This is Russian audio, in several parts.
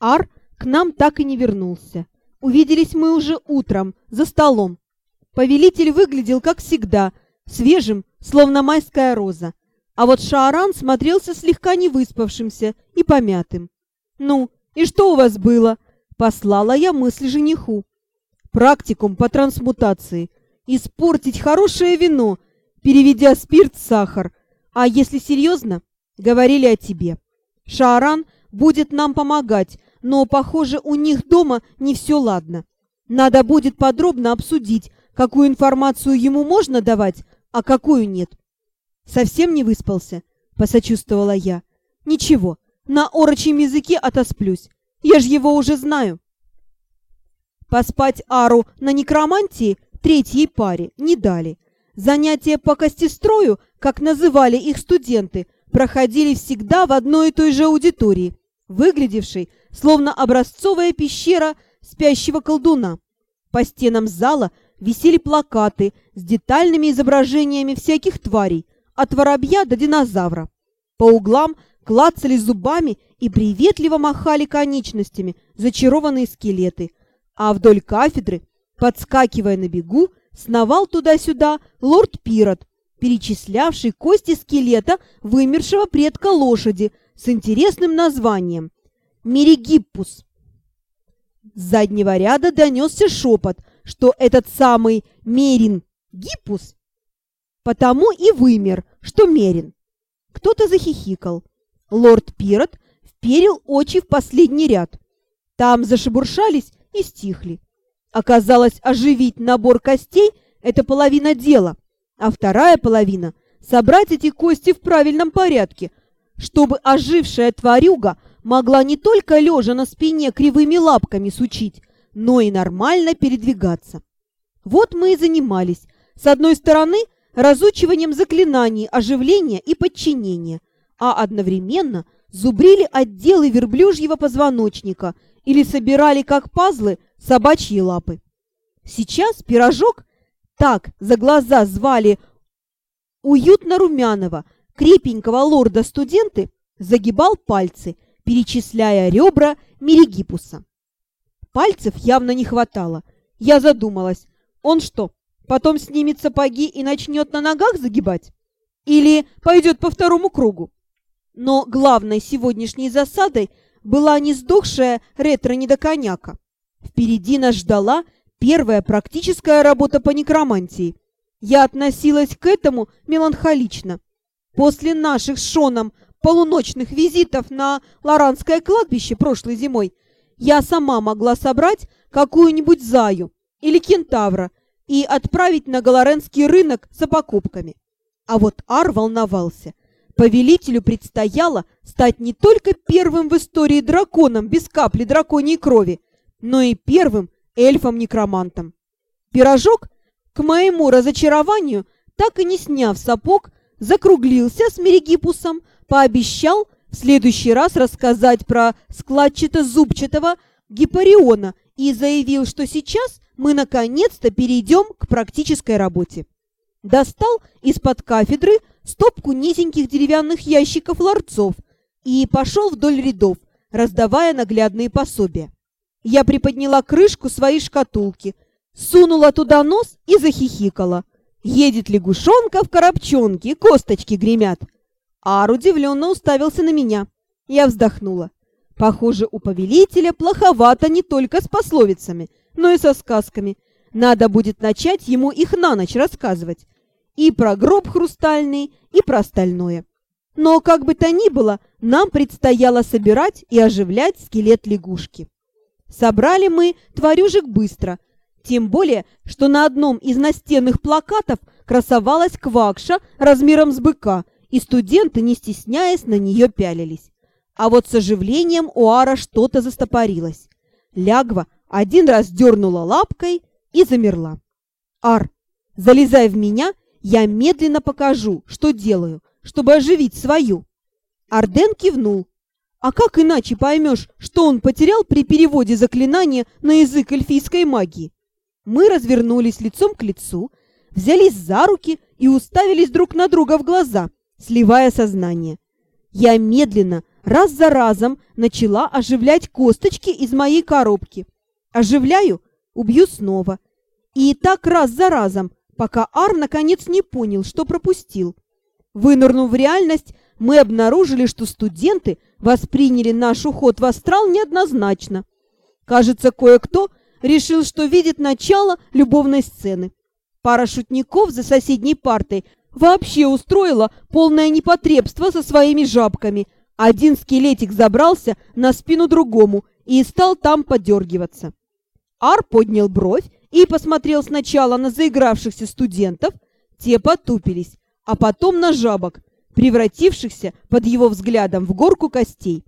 Ар к нам так и не вернулся. Увиделись мы уже утром, за столом. Повелитель выглядел, как всегда, свежим, словно майская роза. А вот Шааран смотрелся слегка невыспавшимся и помятым. «Ну, и что у вас было?» — послала я мысль жениху. «Практикум по трансмутации. Испортить хорошее вино, переведя спирт в сахар. А если серьезно, говорили о тебе. Шааран будет нам помогать, но, похоже, у них дома не все ладно. Надо будет подробно обсудить, какую информацию ему можно давать, а какую нет. Совсем не выспался, посочувствовала я. Ничего, на орочьем языке отосплюсь. Я ж его уже знаю. Поспать Ару на некромантии третьей паре не дали. Занятия по костестрою, как называли их студенты, проходили всегда в одной и той же аудитории, выглядевшей словно образцовая пещера спящего колдуна. По стенам зала висели плакаты с детальными изображениями всяких тварей, от воробья до динозавра. По углам клацали зубами и приветливо махали конечностями зачарованные скелеты, а вдоль кафедры, подскакивая на бегу, сновал туда-сюда лорд Пирот, перечислявший кости скелета вымершего предка лошади с интересным названием Меригиппус. С заднего ряда донесся шепот, что этот самый Мерин Гиппус потому и вымер, что Мерин. Кто-то захихикал. Лорд Пирот вперил очи в последний ряд. Там зашебуршались и стихли. Оказалось, оживить набор костей – это половина дела, а вторая половина – собрать эти кости в правильном порядке, чтобы ожившая тварюга могла не только лежа на спине кривыми лапками сучить, но и нормально передвигаться. Вот мы и занимались. С одной стороны, разучиванием заклинаний оживления и подчинения, а одновременно зубрили отделы верблюжьего позвоночника или собирали, как пазлы, собачьи лапы. Сейчас пирожок, так за глаза звали уютно румяного, крепенького лорда-студенты, загибал пальцы – перечисляя ребра Мерегипуса. Пальцев явно не хватало. Я задумалась, он что, потом снимет сапоги и начнет на ногах загибать? Или пойдет по второму кругу? Но главной сегодняшней засадой была не сдохшая ретро-недоконяка. Впереди нас ждала первая практическая работа по некромантии. Я относилась к этому меланхолично. После наших с Шоном полуночных визитов на Лоранское кладбище прошлой зимой я сама могла собрать какую-нибудь заю или кентавра и отправить на Галаренский рынок за покупками. А вот Ар волновался. Повелителю предстояло стать не только первым в истории драконом без капли драконьей крови, но и первым эльфом-некромантом. Пирожок, к моему разочарованию, так и не сняв сапог, закруглился с Мерегипусом, пообещал в следующий раз рассказать про складчато-зубчатого гипариона и заявил, что сейчас мы наконец-то перейдем к практической работе. Достал из-под кафедры стопку низеньких деревянных ящиков ларцов и пошел вдоль рядов, раздавая наглядные пособия. Я приподняла крышку своей шкатулки, сунула туда нос и захихикала. Едет лягушонка в коробчонке, косточки гремят. Ар удивленно уставился на меня. Я вздохнула. Похоже, у повелителя плоховато не только с пословицами, но и со сказками. Надо будет начать ему их на ночь рассказывать. И про гроб хрустальный, и про остальное. Но, как бы то ни было, нам предстояло собирать и оживлять скелет лягушки. Собрали мы тварюжек быстро, тем более, что на одном из настенных плакатов красовалась квакша размером с быка – и студенты, не стесняясь, на нее пялились. А вот с оживлением у Ара что-то застопорилось. Лягва один раз дернула лапкой и замерла. «Ар, залезай в меня, я медленно покажу, что делаю, чтобы оживить свою». Арден кивнул. «А как иначе поймешь, что он потерял при переводе заклинания на язык эльфийской магии?» Мы развернулись лицом к лицу, взялись за руки и уставились друг на друга в глаза, сливая сознание. Я медленно, раз за разом начала оживлять косточки из моей коробки. Оживляю, убью снова. И так раз за разом, пока Ар наконец не понял, что пропустил. Вынырнув в реальность, мы обнаружили, что студенты восприняли наш уход в астрал неоднозначно. Кажется, кое-кто решил, что видит начало любовной сцены. Пара шутников за соседней партой вообще устроила полное непотребство со своими жабками. Один скелетик забрался на спину другому и стал там подергиваться. Ар поднял бровь и посмотрел сначала на заигравшихся студентов, те потупились, а потом на жабок, превратившихся под его взглядом в горку костей.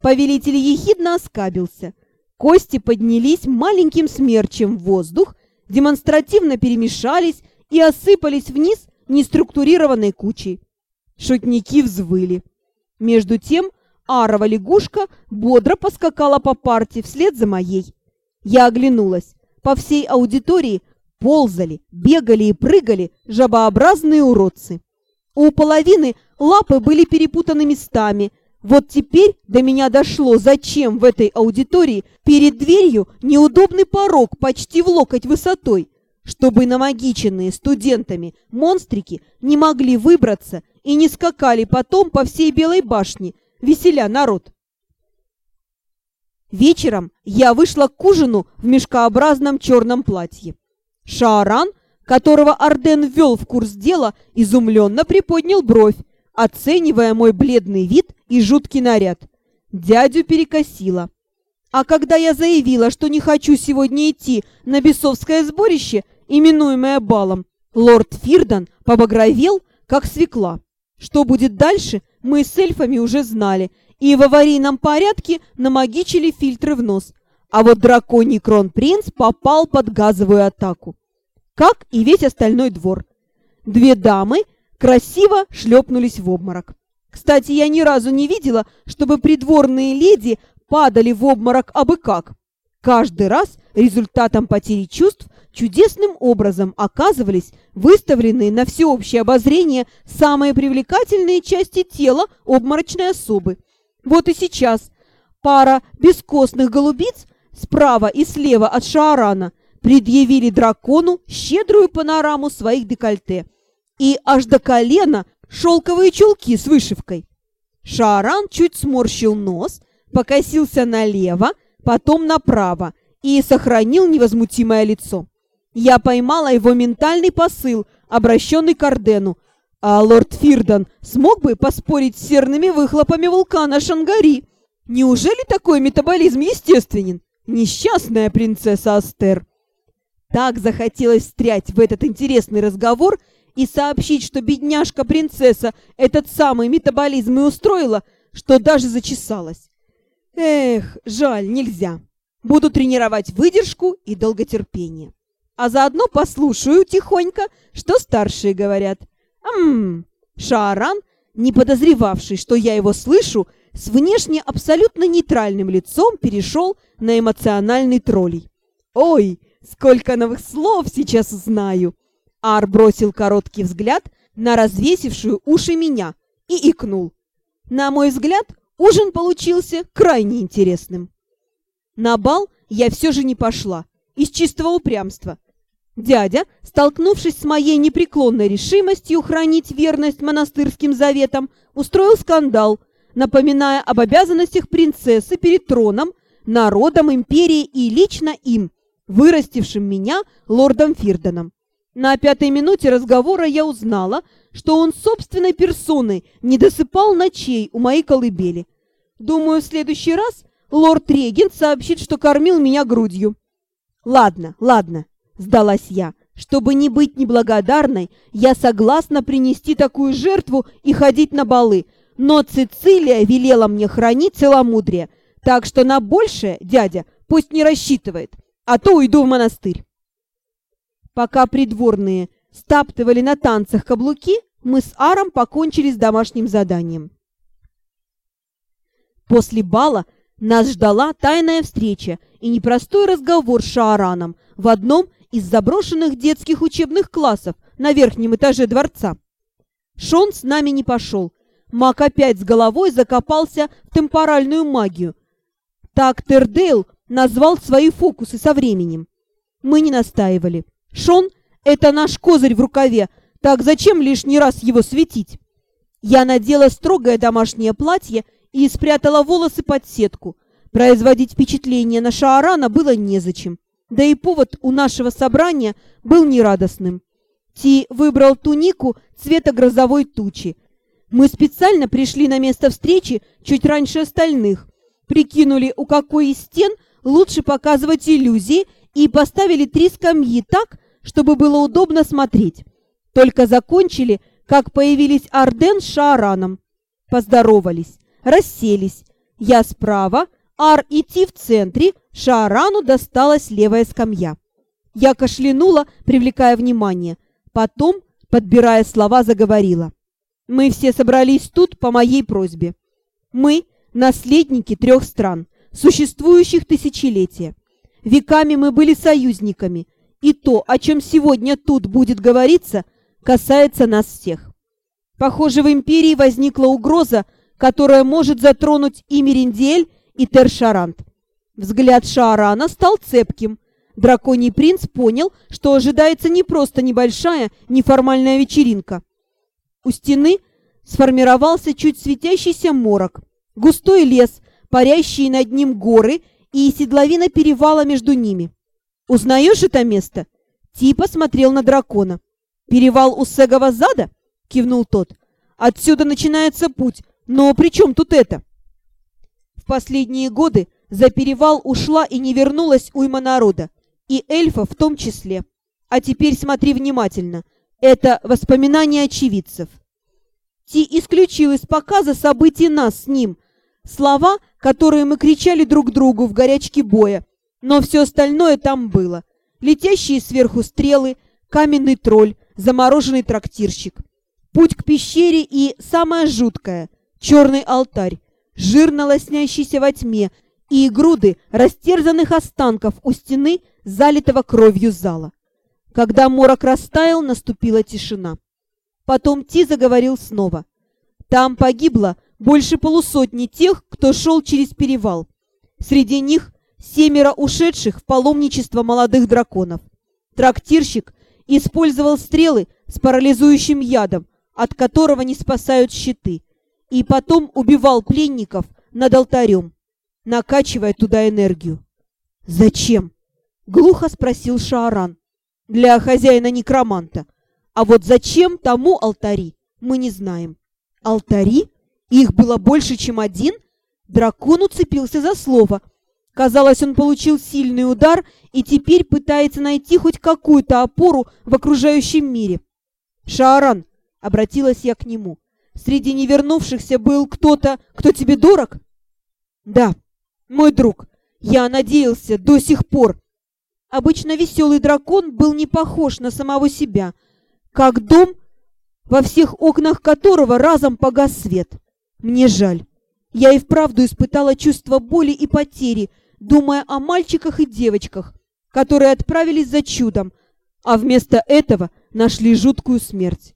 Повелитель ехидно оскабился. Кости поднялись маленьким смерчем в воздух, демонстративно перемешались и осыпались вниз неструктурированной кучей. Шутники взвыли. Между тем арова лягушка бодро поскакала по парте вслед за моей. Я оглянулась. По всей аудитории ползали, бегали и прыгали жабообразные уродцы. У половины лапы были перепутаны местами. Вот теперь до меня дошло, зачем в этой аудитории перед дверью неудобный порог почти в локоть высотой, чтобы намагиченные студентами монстрики не могли выбраться и не скакали потом по всей Белой башне, веселя народ. Вечером я вышла к ужину в мешкообразном черном платье. Шааран которого Арден ввел в курс дела, изумленно приподнял бровь, оценивая мой бледный вид и жуткий наряд. Дядю перекосило. А когда я заявила, что не хочу сегодня идти на бесовское сборище, именуемое балом, лорд Фирдан побагровел, как свекла. Что будет дальше, мы с эльфами уже знали, и в аварийном порядке намагичили фильтры в нос. А вот драконий кронпринц попал под газовую атаку как и весь остальной двор. Две дамы красиво шлепнулись в обморок. Кстати, я ни разу не видела, чтобы придворные леди падали в обморок абы как. Каждый раз результатом потери чувств чудесным образом оказывались выставленные на всеобщее обозрение самые привлекательные части тела обморочной особы. Вот и сейчас пара бескостных голубиц справа и слева от Шаарана предъявили дракону щедрую панораму своих декольте и аж до колена шелковые чулки с вышивкой. Шааран чуть сморщил нос, покосился налево, потом направо и сохранил невозмутимое лицо. Я поймала его ментальный посыл, обращенный к Ордену. А лорд Фирдан смог бы поспорить с серными выхлопами вулкана Шангари? Неужели такой метаболизм естественен? Несчастная принцесса Астер. Так захотелось встрять в этот интересный разговор и сообщить, что бедняжка-принцесса этот самый метаболизм и устроила, что даже зачесалась. Эх, жаль, нельзя. Буду тренировать выдержку и долготерпение. А заодно послушаю тихонько, что старшие говорят. Ммм, Шааран, не подозревавший, что я его слышу, с внешне абсолютно нейтральным лицом перешел на эмоциональный троллей. «Ой, Сколько новых слов сейчас знаю!» Ар бросил короткий взгляд на развесившую уши меня и икнул. На мой взгляд, ужин получился крайне интересным. На бал я все же не пошла, из чистого упрямства. Дядя, столкнувшись с моей непреклонной решимостью хранить верность монастырским заветам, устроил скандал, напоминая об обязанностях принцессы перед троном, народом, империей и лично им – вырастившим меня лордом Фирденом. На пятой минуте разговора я узнала, что он собственной персоной не досыпал ночей у моей колыбели. Думаю, в следующий раз лорд-регент сообщит, что кормил меня грудью. «Ладно, ладно», — сдалась я. «Чтобы не быть неблагодарной, я согласна принести такую жертву и ходить на балы, но Цицилия велела мне хранить целомудрие, так что на большее дядя пусть не рассчитывает а то уйду в монастырь. Пока придворные стаптывали на танцах каблуки, мы с Аром покончили с домашним заданием. После бала нас ждала тайная встреча и непростой разговор с Шаараном в одном из заброшенных детских учебных классов на верхнем этаже дворца. Шон с нами не пошел. Мак опять с головой закопался в темпоральную магию. Так Тердейл назвал свои фокусы со временем. Мы не настаивали. Шон — это наш козырь в рукаве, так зачем лишний раз его светить? Я надела строгое домашнее платье и спрятала волосы под сетку. Производить впечатление на Шаарана было незачем. Да и повод у нашего собрания был нерадостным. Ти выбрал тунику цвета грозовой тучи. Мы специально пришли на место встречи чуть раньше остальных, прикинули, у какой из стен лучше показывать иллюзии, и поставили три скамьи так, чтобы было удобно смотреть. Только закончили, как появились Арден с Шаараном. Поздоровались, расселись. Я справа, Ар и Ти в центре, Шаарану досталась левая скамья. Я кашлянула, привлекая внимание. Потом, подбирая слова, заговорила. Мы все собрались тут по моей просьбе. Мы – наследники трех стран, существующих тысячелетия. Веками мы были союзниками, и то, о чем сегодня тут будет говориться, касается нас всех. Похоже, в Империи возникла угроза, которая может затронуть и Мериндиэль, и Тершарант. Взгляд Шаарана стал цепким. Драконий принц понял, что ожидается не просто небольшая неформальная вечеринка. У стены сформировался чуть светящийся морок, густой лес, парящие над ним горы и седловина перевала между ними. «Узнаешь это место?» Типа смотрел на дракона. «Перевал у Сегова зада?» — кивнул тот. «Отсюда начинается путь, но при чем тут это?» В последние годы за перевал ушла и не вернулась уйма народа, и эльфа в том числе. А теперь смотри внимательно. Это воспоминания очевидцев. Ти исключил из показа событий нас с ним. Слова, которые мы кричали друг другу в горячке боя. Но все остальное там было. Летящие сверху стрелы, каменный тролль, замороженный трактирщик. Путь к пещере и, самое жуткое, черный алтарь, жирно лоснящийся во тьме, и груды растерзанных останков у стены, залитого кровью зала. Когда морок растаял, наступила тишина. Потом Ти заговорил снова. Там погибло больше полусотни тех, кто шел через перевал. Среди них семеро ушедших в паломничество молодых драконов. Трактирщик использовал стрелы с парализующим ядом, от которого не спасают щиты, и потом убивал пленников над алтарем, накачивая туда энергию. «Зачем?» — глухо спросил Шааран. «Для хозяина-некроманта. А вот зачем тому алтари, мы не знаем». «Алтари? Их было больше, чем один?» Дракон уцепился за слово. Казалось, он получил сильный удар и теперь пытается найти хоть какую-то опору в окружающем мире. «Шааран!» — обратилась я к нему. Среди невернувшихся был кто-то, кто тебе дорог? Да, мой друг. Я надеялся до сих пор. Обычно веселый дракон был не похож на самого себя, как дом, во всех окнах которого разом погас свет. Мне жаль. Я и вправду испытала чувство боли и потери, думая о мальчиках и девочках, которые отправились за чудом, а вместо этого нашли жуткую смерть.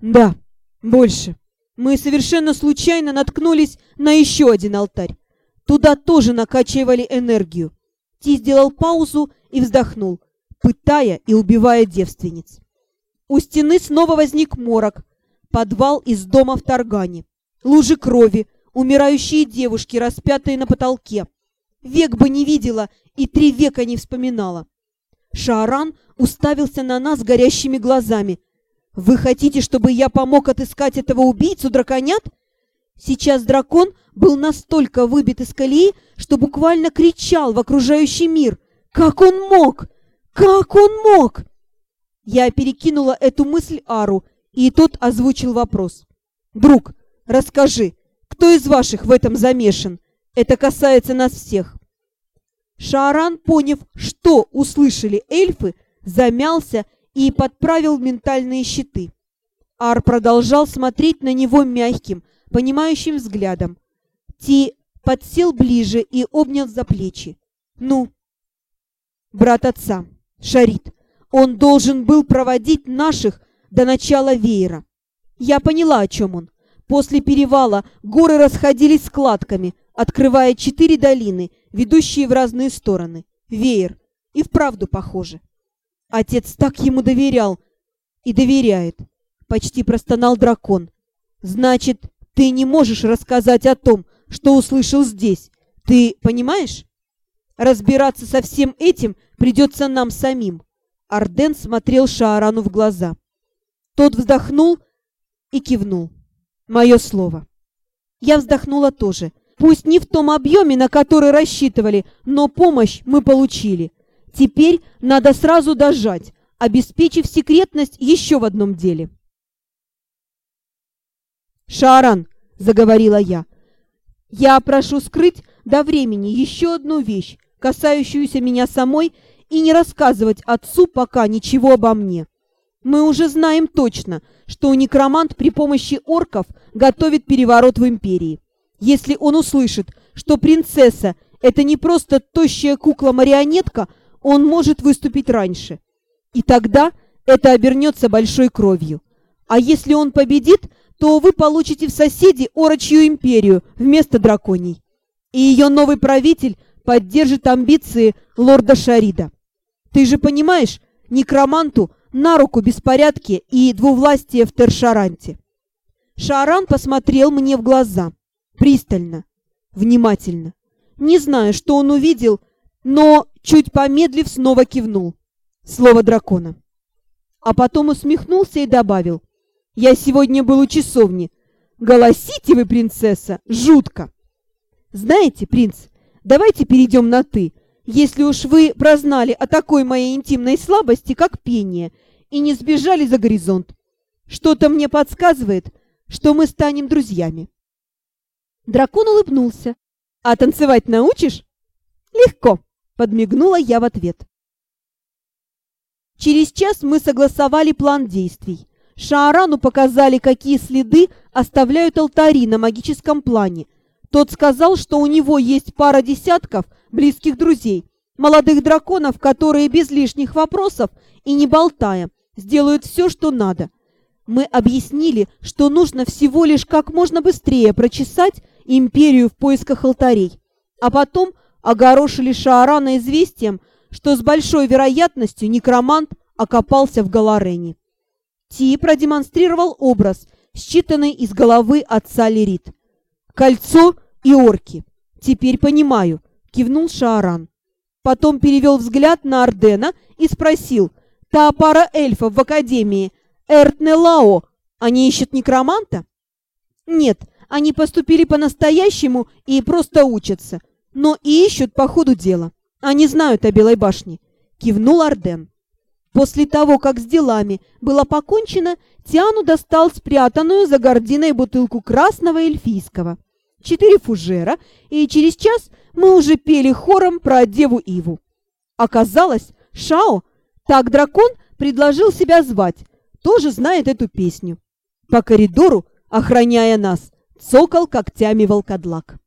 Да, больше. Мы совершенно случайно наткнулись на еще один алтарь. Туда тоже накачивали энергию. Ти сделал паузу и вздохнул, пытая и убивая девственниц. У стены снова возник морок. Подвал из дома в Таргане. Лужи крови, умирающие девушки, распятые на потолке. Век бы не видела и три века не вспоминала. Шааран уставился на нас горящими глазами, «Вы хотите, чтобы я помог отыскать этого убийцу драконят?» Сейчас дракон был настолько выбит из колеи, что буквально кричал в окружающий мир. «Как он мог? Как он мог?» Я перекинула эту мысль Ару, и тот озвучил вопрос. «Друг, расскажи, кто из ваших в этом замешан? Это касается нас всех». Шааран, поняв, что услышали эльфы, замялся и подправил ментальные щиты. Ар продолжал смотреть на него мягким, понимающим взглядом. Ти подсел ближе и обнял за плечи. «Ну?» «Брат отца, Шарит, он должен был проводить наших до начала веера. Я поняла, о чем он. После перевала горы расходились складками, открывая четыре долины, ведущие в разные стороны. Веер. И вправду похоже. Отец так ему доверял. И доверяет. Почти простонал дракон. Значит, ты не можешь рассказать о том, что услышал здесь. Ты понимаешь? Разбираться со всем этим придется нам самим. Арден смотрел Шаарану в глаза. Тот вздохнул и кивнул. Мое слово. Я вздохнула тоже. Пусть не в том объеме, на который рассчитывали, но помощь мы получили. Теперь надо сразу дожать, обеспечив секретность еще в одном деле. «Шаран», — заговорила я, — «я прошу скрыть до времени еще одну вещь, касающуюся меня самой, и не рассказывать отцу пока ничего обо мне. Мы уже знаем точно, что некромант при помощи орков готовит переворот в Империи. Если он услышит, что принцесса — это не просто тощая кукла-марионетка, он может выступить раньше. И тогда это обернется большой кровью. А если он победит, то вы получите в соседи Орочью империю вместо драконий. И ее новый правитель поддержит амбиции лорда Шарида. Ты же понимаешь, некроманту на руку беспорядки и двувластие в Тершаранте. Шаран посмотрел мне в глаза, пристально, внимательно. Не знаю, что он увидел, но, чуть помедлив, снова кивнул. Слово дракона. А потом усмехнулся и добавил. «Я сегодня был у часовни. Голосите вы, принцесса, жутко!» «Знаете, принц, давайте перейдем на «ты», если уж вы прознали о такой моей интимной слабости, как пение, и не сбежали за горизонт. Что-то мне подсказывает, что мы станем друзьями. Дракон улыбнулся. «А танцевать научишь?» «Легко», — подмигнула я в ответ. Через час мы согласовали план действий. Шаарану показали, какие следы оставляют алтари на магическом плане. Тот сказал, что у него есть пара десятков близких друзей, молодых драконов, которые без лишних вопросов и не болтая сделают все, что надо. Мы объяснили, что нужно всего лишь как можно быстрее прочесать империю в поисках алтарей, а потом огорошили Шаарана известием, что с большой вероятностью некромант окопался в Галарене. Ти продемонстрировал образ, считанный из головы отца Лерит. Кольцо и орки. Теперь понимаю, кивнул Шааран. Потом перевел взгляд на Ардена и спросил, та пара эльфов в Академии, Эртнелао, они ищут некроманта? Нет, они поступили по-настоящему и просто учатся, но и ищут по ходу дела. Они знают о Белой башне, кивнул Арден. После того, как с делами было покончено, Тиану достал спрятанную за гординой бутылку красного эльфийского четыре фужера, и через час мы уже пели хором про Деву Иву. Оказалось, Шао, так дракон, предложил себя звать, тоже знает эту песню. По коридору, охраняя нас, цокал когтями волкодлак.